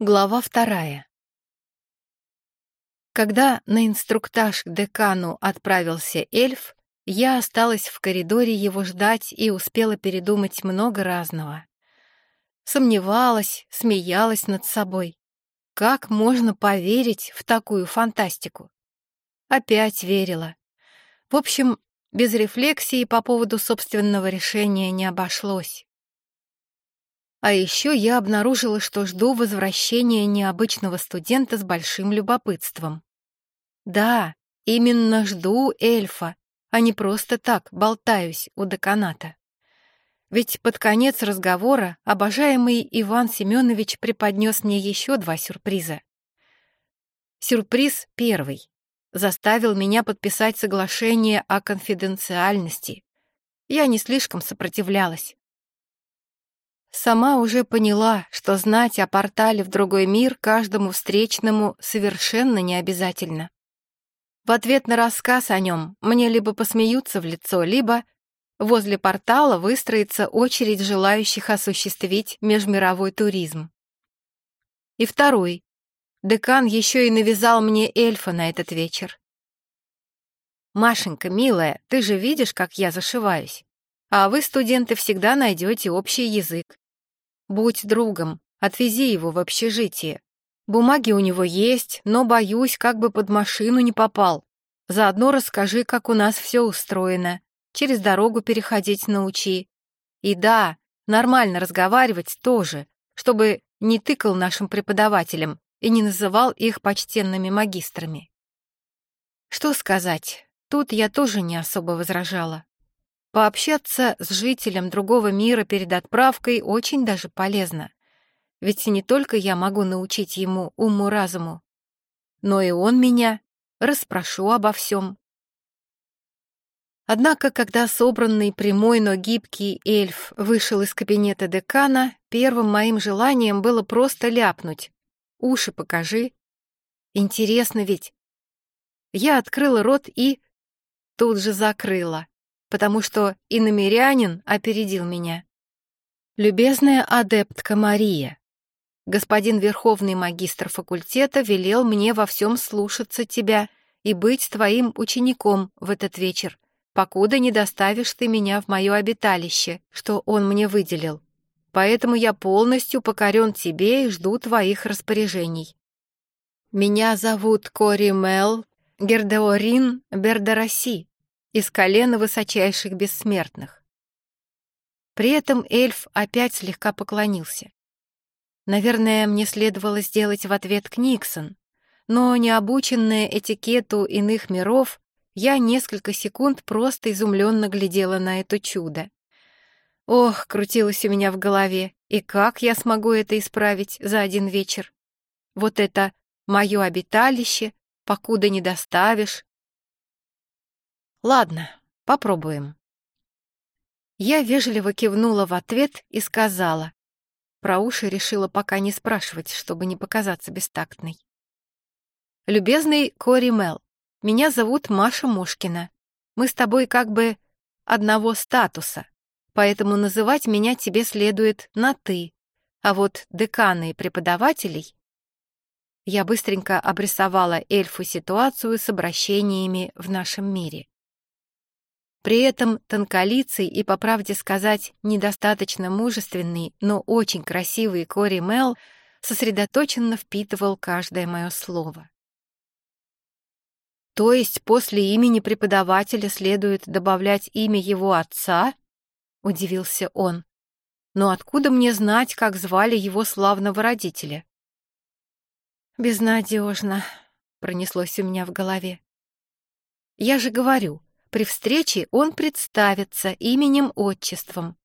Глава вторая. Когда на инструктаж к декану отправился эльф, я осталась в коридоре его ждать и успела передумать много разного. Сомневалась, смеялась над собой. Как можно поверить в такую фантастику? Опять верила. В общем, без рефлексии по поводу собственного решения не обошлось. А еще я обнаружила, что жду возвращения необычного студента с большим любопытством. Да, именно жду эльфа, а не просто так болтаюсь у деканата. Ведь под конец разговора обожаемый Иван Семенович преподнес мне еще два сюрприза. Сюрприз первый. Заставил меня подписать соглашение о конфиденциальности. Я не слишком сопротивлялась. Сама уже поняла, что знать о портале в другой мир каждому встречному совершенно не обязательно. В ответ на рассказ о нем мне либо посмеются в лицо, либо возле портала выстроится очередь желающих осуществить межмировой туризм. И второй. Декан еще и навязал мне эльфа на этот вечер. «Машенька, милая, ты же видишь, как я зашиваюсь. А вы, студенты, всегда найдете общий язык. Будь другом, отвези его в общежитие. Бумаги у него есть, но, боюсь, как бы под машину не попал. Заодно расскажи, как у нас все устроено. Через дорогу переходить научи. И да, нормально разговаривать тоже, чтобы не тыкал нашим преподавателям и не называл их почтенными магистрами. Что сказать, тут я тоже не особо возражала. Пообщаться с жителем другого мира перед отправкой очень даже полезно. Ведь не только я могу научить ему уму-разуму, но и он меня расспрошу обо всем. Однако, когда собранный прямой, но гибкий эльф вышел из кабинета декана, первым моим желанием было просто ляпнуть. «Уши покажи». Интересно ведь. Я открыла рот и... тут же закрыла потому что иномерянин опередил меня. «Любезная адептка Мария, господин верховный магистр факультета велел мне во всем слушаться тебя и быть твоим учеником в этот вечер, покуда не доставишь ты меня в мое обиталище, что он мне выделил. Поэтому я полностью покорен тебе и жду твоих распоряжений. Меня зовут Кори Мел Гердеорин Бердараси, из колена высочайших бессмертных. При этом эльф опять слегка поклонился. Наверное, мне следовало сделать в ответ Книксон, но не обученная этикету иных миров, я несколько секунд просто изумленно глядела на это чудо. Ох, крутилось у меня в голове, и как я смогу это исправить за один вечер? Вот это мое обиталище, покуда не доставишь, Ладно, попробуем. Я вежливо кивнула в ответ и сказала. Про уши решила пока не спрашивать, чтобы не показаться бестактной. «Любезный Кори Мел, меня зовут Маша Мушкина. Мы с тобой как бы одного статуса, поэтому называть меня тебе следует на «ты», а вот деканы и преподавателей я быстренько обрисовала эльфу ситуацию с обращениями в нашем мире. При этом тонколицый и, по правде сказать, недостаточно мужественный, но очень красивый Кори Мел сосредоточенно впитывал каждое мое слово. То есть после имени преподавателя следует добавлять имя его отца? Удивился он. Но откуда мне знать, как звали его славного родителя? Безнадежно, пронеслось у меня в голове. Я же говорю, при встрече он представится именем-отчеством.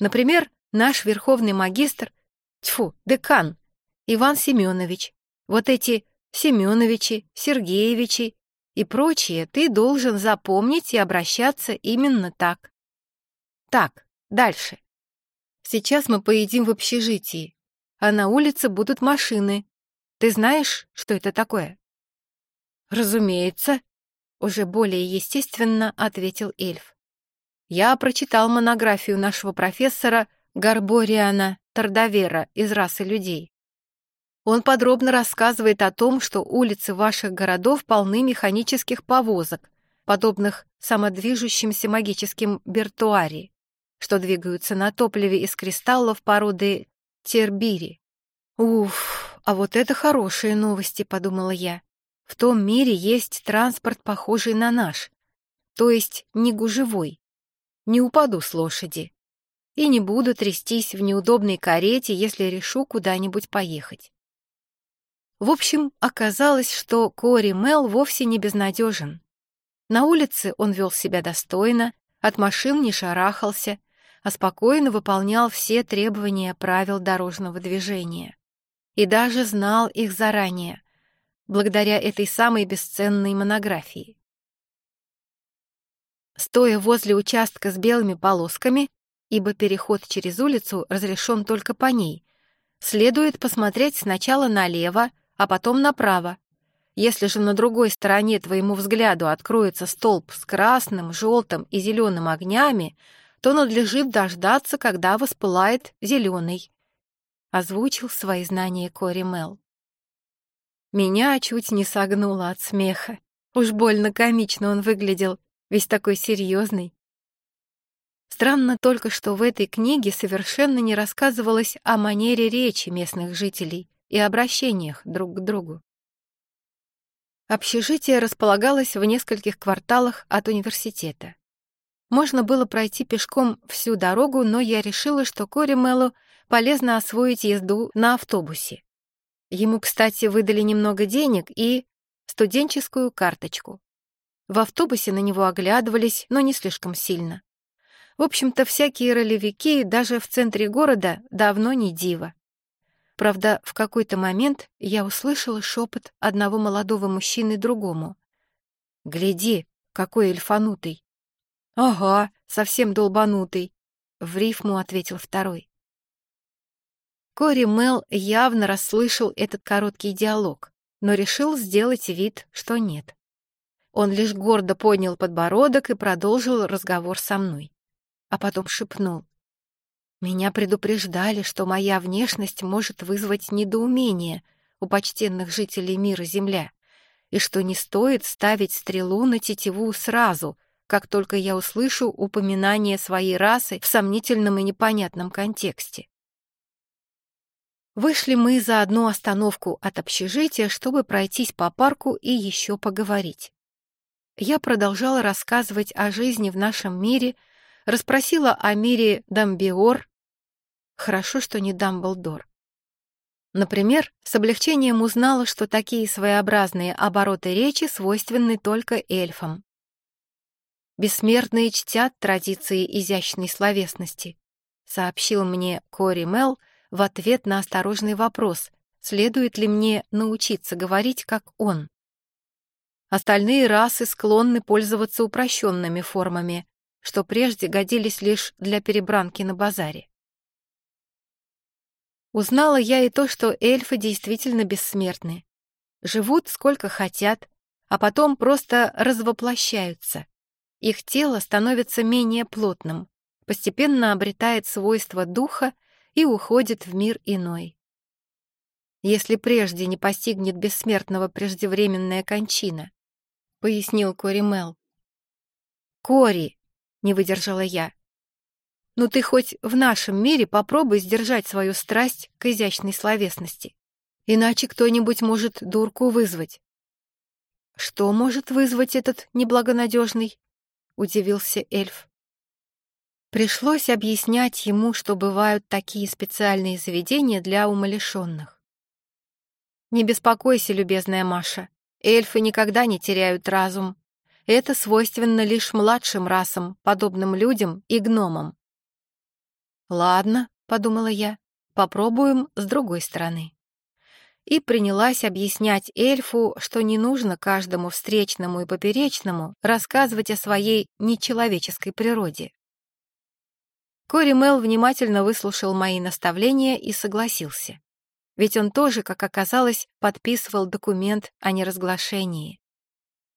Например, наш верховный магистр, тьфу, декан, Иван Семенович. Вот эти Семеновичи, Сергеевичи и прочие ты должен запомнить и обращаться именно так. Так, дальше. Сейчас мы поедим в общежитии, а на улице будут машины. Ты знаешь, что это такое? Разумеется, уже более естественно ответил эльф. Я прочитал монографию нашего профессора Гарбориана Тардавера из расы людей. Он подробно рассказывает о том, что улицы ваших городов полны механических повозок, подобных самодвижущимся магическим бертуари, что двигаются на топливе из кристаллов породы тербири. «Уф, а вот это хорошие новости», — подумала я. «В том мире есть транспорт, похожий на наш, то есть не гужевой. Не упаду с лошади и не буду трястись в неудобной карете, если решу куда-нибудь поехать. В общем, оказалось, что Кори Мел вовсе не безнадежен. На улице он вел себя достойно, от машин не шарахался, а спокойно выполнял все требования правил дорожного движения. И даже знал их заранее, благодаря этой самой бесценной монографии. Стоя возле участка с белыми полосками, ибо переход через улицу разрешен только по ней, следует посмотреть сначала налево, а потом направо. Если же на другой стороне твоему взгляду откроется столб с красным, желтым и зеленым огнями, то надлежит дождаться, когда воспылает зеленый. Озвучил свои знания Кори Мел. Меня чуть не согнуло от смеха. Уж больно комично он выглядел, весь такой серьезный. Странно только, что в этой книге совершенно не рассказывалось о манере речи местных жителей и обращениях друг к другу. Общежитие располагалось в нескольких кварталах от университета. Можно было пройти пешком всю дорогу, но я решила, что Кори Меллу полезно освоить езду на автобусе. Ему, кстати, выдали немного денег и студенческую карточку. В автобусе на него оглядывались, но не слишком сильно. В общем-то, всякие ролевики даже в центре города давно не диво. Правда, в какой-то момент я услышала шепот одного молодого мужчины другому. «Гляди, какой эльфанутый!» «Ага, совсем долбанутый!» — в рифму ответил второй. Кори Мел явно расслышал этот короткий диалог, но решил сделать вид, что нет. Он лишь гордо поднял подбородок и продолжил разговор со мной. А потом шепнул. Меня предупреждали, что моя внешность может вызвать недоумение у почтенных жителей мира Земля, и что не стоит ставить стрелу на тетиву сразу, как только я услышу упоминание своей расы в сомнительном и непонятном контексте. Вышли мы за одну остановку от общежития, чтобы пройтись по парку и еще поговорить. Я продолжала рассказывать о жизни в нашем мире, расспросила о мире Дамбиор, Хорошо, что не Дамблдор. Например, с облегчением узнала, что такие своеобразные обороты речи свойственны только эльфам. «Бессмертные чтят традиции изящной словесности», сообщил мне Кори Мел в ответ на осторожный вопрос, следует ли мне научиться говорить, как он. Остальные расы склонны пользоваться упрощенными формами, что прежде годились лишь для перебранки на базаре. Узнала я и то, что эльфы действительно бессмертны. Живут сколько хотят, а потом просто развоплощаются. Их тело становится менее плотным, постепенно обретает свойства духа и уходит в мир иной. Если прежде не постигнет бессмертного преждевременная кончина, пояснил Кори Мел. «Кори!» — не выдержала я. Ну ты хоть в нашем мире попробуй сдержать свою страсть к изящной словесности. Иначе кто-нибудь может дурку вызвать. Что может вызвать этот неблагонадежный? Удивился эльф. Пришлось объяснять ему, что бывают такие специальные заведения для умалишенных. Не беспокойся, любезная Маша, эльфы никогда не теряют разум. Это свойственно лишь младшим расам, подобным людям и гномам. «Ладно», — подумала я, — «попробуем с другой стороны». И принялась объяснять эльфу, что не нужно каждому встречному и поперечному рассказывать о своей нечеловеческой природе. Кори Мел внимательно выслушал мои наставления и согласился. Ведь он тоже, как оказалось, подписывал документ о неразглашении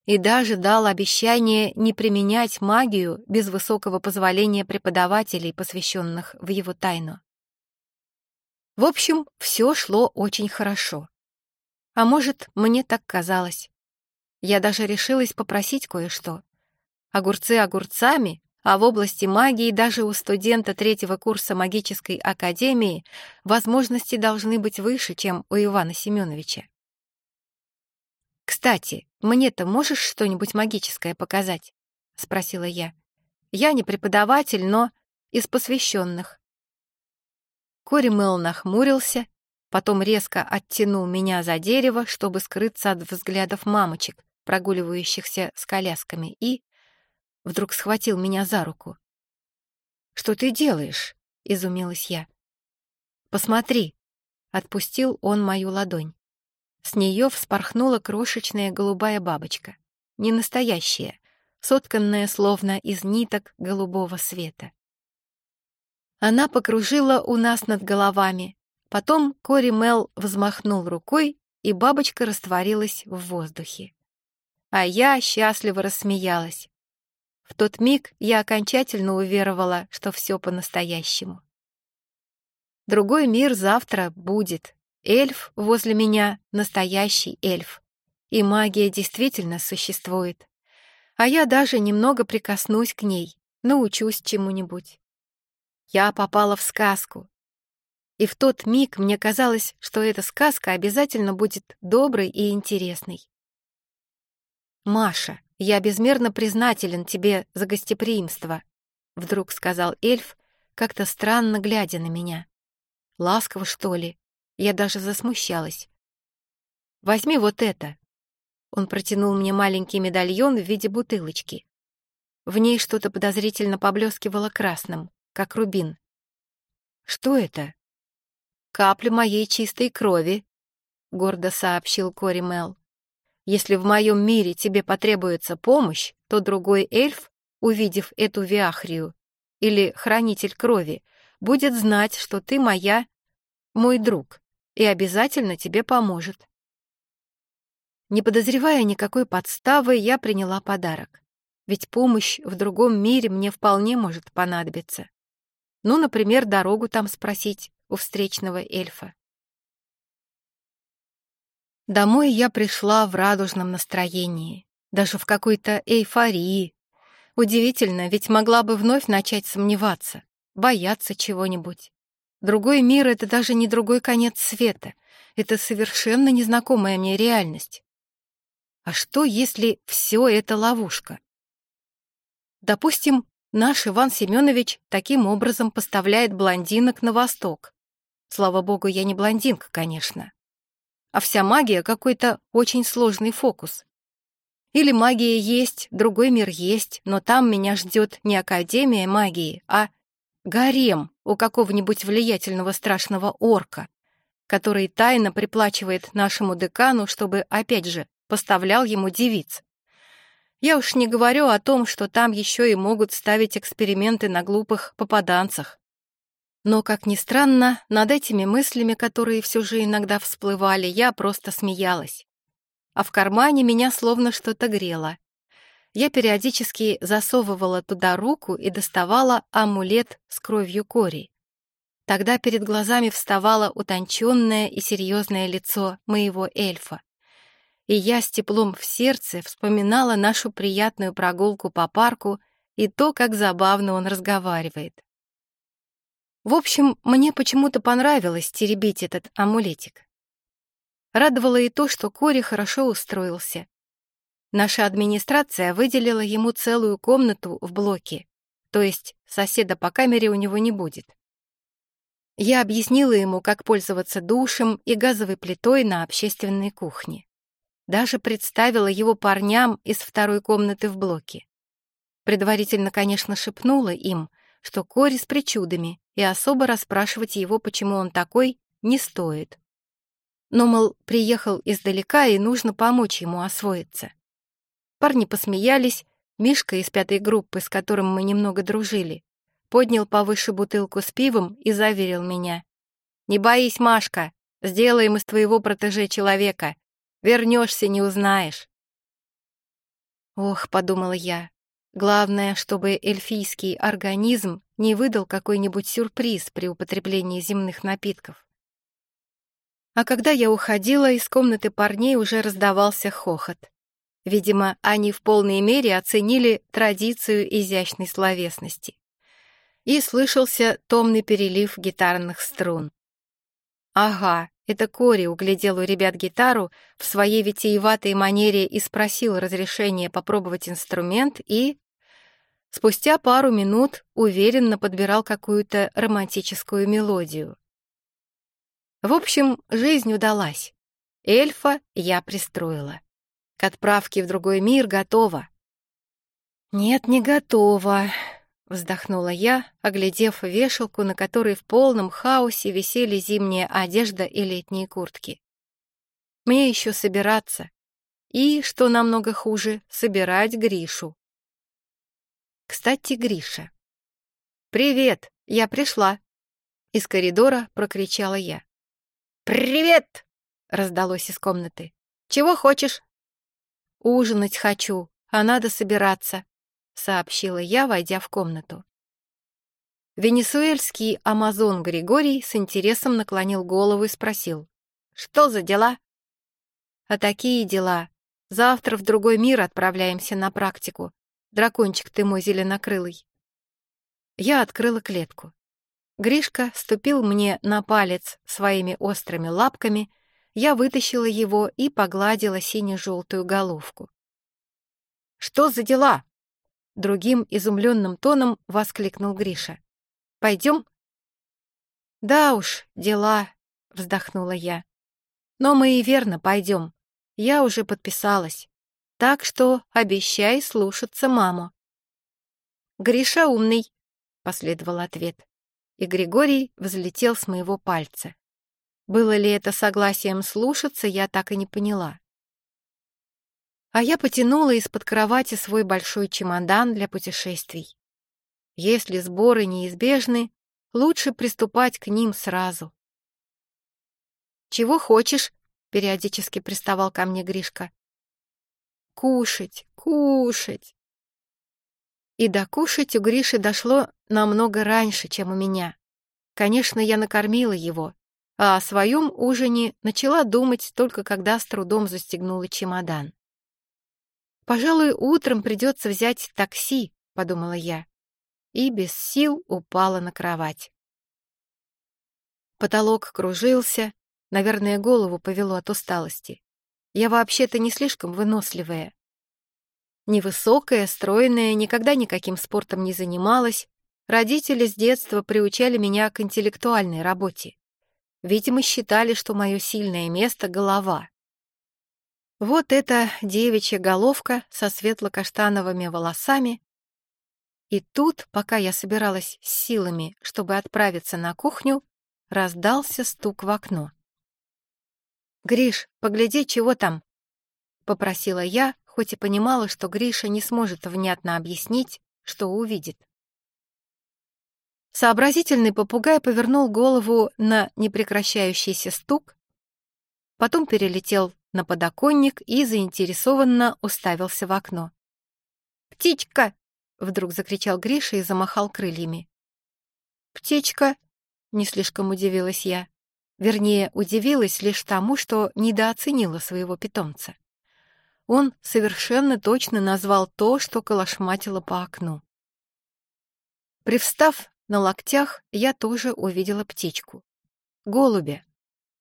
и даже дал обещание не применять магию без высокого позволения преподавателей, посвященных в его тайну. В общем, все шло очень хорошо. А может, мне так казалось. Я даже решилась попросить кое-что. Огурцы огурцами, а в области магии даже у студента третьего курса магической академии возможности должны быть выше, чем у Ивана Семеновича. «Кстати, мне-то можешь что-нибудь магическое показать?» — спросила я. «Я не преподаватель, но из посвященных». Кори Мэл нахмурился, потом резко оттянул меня за дерево, чтобы скрыться от взглядов мамочек, прогуливающихся с колясками, и вдруг схватил меня за руку. «Что ты делаешь?» — изумилась я. «Посмотри!» — отпустил он мою ладонь. С нее вспорхнула крошечная голубая бабочка. Не настоящая, сотканная словно из ниток голубого света. Она покружила у нас над головами. Потом Кори Мел взмахнул рукой, и бабочка растворилась в воздухе. А я счастливо рассмеялась. В тот миг я окончательно уверовала, что все по-настоящему. Другой мир завтра будет. Эльф возле меня — настоящий эльф. И магия действительно существует. А я даже немного прикоснусь к ней, научусь чему-нибудь. Я попала в сказку. И в тот миг мне казалось, что эта сказка обязательно будет доброй и интересной. «Маша, я безмерно признателен тебе за гостеприимство», — вдруг сказал эльф, как-то странно глядя на меня. «Ласково, что ли?» Я даже засмущалась. «Возьми вот это». Он протянул мне маленький медальон в виде бутылочки. В ней что-то подозрительно поблескивало красным, как рубин. «Что это?» «Капля моей чистой крови», — гордо сообщил Кори Мел. Если в моем мире тебе потребуется помощь, то другой эльф, увидев эту виахрию, или хранитель крови, будет знать, что ты моя, мой друг, и обязательно тебе поможет. Не подозревая никакой подставы, я приняла подарок. Ведь помощь в другом мире мне вполне может понадобиться. Ну, например, дорогу там спросить у встречного эльфа. Домой я пришла в радужном настроении, даже в какой-то эйфории. Удивительно, ведь могла бы вновь начать сомневаться, бояться чего-нибудь. Другой мир — это даже не другой конец света. Это совершенно незнакомая мне реальность. А что, если все это ловушка? Допустим, наш Иван Семенович таким образом поставляет блондинок на восток. Слава богу, я не блондинка, конечно а вся магия — какой-то очень сложный фокус. Или магия есть, другой мир есть, но там меня ждет не Академия магии, а гарем у какого-нибудь влиятельного страшного орка, который тайно приплачивает нашему декану, чтобы, опять же, поставлял ему девиц. Я уж не говорю о том, что там еще и могут ставить эксперименты на глупых попаданцах. Но, как ни странно, над этими мыслями, которые все же иногда всплывали, я просто смеялась. А в кармане меня словно что-то грело. Я периодически засовывала туда руку и доставала амулет с кровью кори. Тогда перед глазами вставало утонченное и серьезное лицо моего эльфа. И я с теплом в сердце вспоминала нашу приятную прогулку по парку и то, как забавно он разговаривает. В общем, мне почему-то понравилось теребить этот амулетик. Радовало и то, что Кори хорошо устроился. Наша администрация выделила ему целую комнату в блоке, то есть соседа по камере у него не будет. Я объяснила ему, как пользоваться душем и газовой плитой на общественной кухне. Даже представила его парням из второй комнаты в блоке. Предварительно, конечно, шепнула им, что Кори с причудами, и особо расспрашивать его, почему он такой, не стоит. Но, мол, приехал издалека, и нужно помочь ему освоиться. Парни посмеялись, Мишка из пятой группы, с которым мы немного дружили, поднял повыше бутылку с пивом и заверил меня. «Не боись, Машка, сделаем из твоего протеже человека. Вернешься, не узнаешь». «Ох», — подумала я, Главное, чтобы эльфийский организм не выдал какой-нибудь сюрприз при употреблении земных напитков. А когда я уходила, из комнаты парней уже раздавался хохот. Видимо, они в полной мере оценили традицию изящной словесности. И слышался томный перелив гитарных струн. Ага, это Кори углядел у ребят гитару в своей витиеватой манере и спросил разрешения попробовать инструмент и... Спустя пару минут уверенно подбирал какую-то романтическую мелодию. В общем, жизнь удалась. Эльфа я пристроила. К отправке в другой мир готова. «Нет, не готова», — вздохнула я, оглядев вешалку, на которой в полном хаосе висели зимняя одежда и летние куртки. «Мне еще собираться. И, что намного хуже, собирать Гришу». Кстати, Гриша. «Привет, я пришла!» Из коридора прокричала я. «Привет!» — раздалось из комнаты. «Чего хочешь?» «Ужинать хочу, а надо собираться», — сообщила я, войдя в комнату. Венесуэльский амазон Григорий с интересом наклонил голову и спросил. «Что за дела?» «А такие дела. Завтра в другой мир отправляемся на практику. Дракончик ты мой зеленокрылый». Я открыла клетку. Гришка ступил мне на палец своими острыми лапками — я вытащила его и погладила сине-желтую головку. «Что за дела?» Другим изумленным тоном воскликнул Гриша. «Пойдем?» «Да уж, дела», — вздохнула я. «Но мы и верно пойдем. Я уже подписалась. Так что обещай слушаться маму». «Гриша умный», — последовал ответ. И Григорий взлетел с моего пальца. Было ли это согласием слушаться, я так и не поняла. А я потянула из-под кровати свой большой чемодан для путешествий. Если сборы неизбежны, лучше приступать к ним сразу. «Чего хочешь?» — периодически приставал ко мне Гришка. «Кушать, кушать!» И до кушать у Гриши дошло намного раньше, чем у меня. Конечно, я накормила его, а о своем ужине начала думать только когда с трудом застегнула чемодан. «Пожалуй, утром придется взять такси», — подумала я, и без сил упала на кровать. Потолок кружился, наверное, голову повело от усталости. Я вообще-то не слишком выносливая. Невысокая, стройная, никогда никаким спортом не занималась. Родители с детства приучали меня к интеллектуальной работе. Видимо, считали, что мое сильное место — голова. Вот эта девичья головка со светло-каштановыми волосами. И тут, пока я собиралась с силами, чтобы отправиться на кухню, раздался стук в окно. «Гриш, погляди, чего там?» — попросила я, хоть и понимала, что Гриша не сможет внятно объяснить, что увидит. Сообразительный попугай повернул голову на непрекращающийся стук, потом перелетел на подоконник и заинтересованно уставился в окно. «Птичка!» — вдруг закричал Гриша и замахал крыльями. «Птичка!» — не слишком удивилась я. Вернее, удивилась лишь тому, что недооценила своего питомца. Он совершенно точно назвал то, что колошматило по окну. Привстав, на локтях я тоже увидела птичку. Голубя.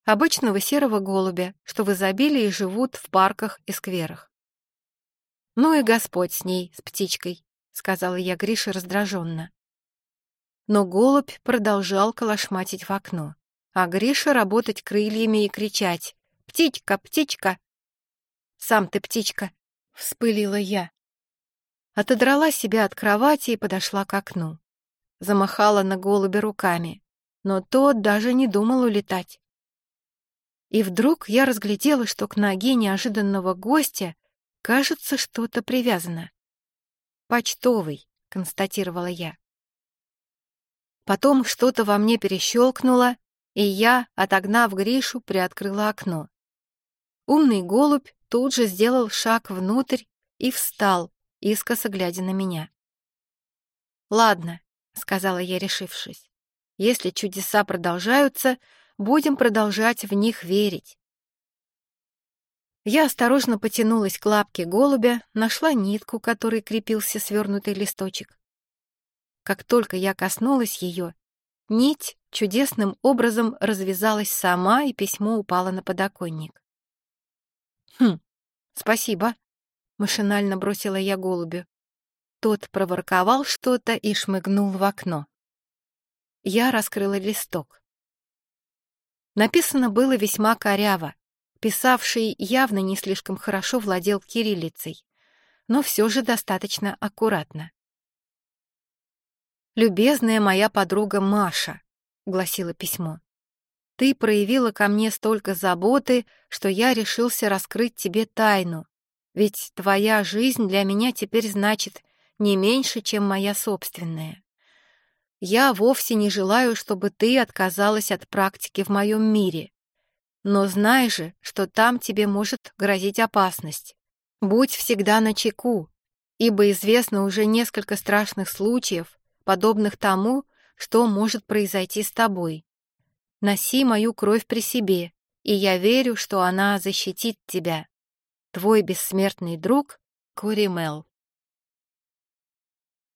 Обычного серого голубя, что в изобилии живут в парках и скверах. «Ну и Господь с ней, с птичкой», — сказала я Грише раздраженно. Но голубь продолжал колошматить в окно, а Гриша работать крыльями и кричать «Птичка, птичка!» «Сам ты птичка!» — вспылила я. Отодрала себя от кровати и подошла к окну замахала на голубя руками, но тот даже не думал улетать. И вдруг я разглядела, что к ноге неожиданного гостя, кажется, что-то привязано. «Почтовый», — констатировала я. Потом что-то во мне перещелкнуло, и я, отогнав Гришу, приоткрыла окно. Умный голубь тут же сделал шаг внутрь и встал, искоса глядя на меня. «Ладно, — сказала я, решившись. «Если чудеса продолжаются, будем продолжать в них верить. Я осторожно потянулась к лапке голубя, нашла нитку, которой крепился свернутый листочек. Как только я коснулась ее, нить чудесным образом развязалась сама, и письмо упало на подоконник. «Хм, спасибо», — машинально бросила я голубю. Тот проворковал что-то и шмыгнул в окно. Я раскрыла листок. Написано было весьма коряво. Писавший явно не слишком хорошо владел кириллицей, но все же достаточно аккуратно. «Любезная моя подруга Маша», — гласило письмо, — «ты проявила ко мне столько заботы, что я решился раскрыть тебе тайну, ведь твоя жизнь для меня теперь значит не меньше, чем моя собственная. Я вовсе не желаю, чтобы ты отказалась от практики в моем мире. Но знай же, что там тебе может грозить опасность. Будь всегда начеку, ибо известно уже несколько страшных случаев, подобных тому, что может произойти с тобой. Носи мою кровь при себе, и я верю, что она защитит тебя. Твой бессмертный друг Кори Мел.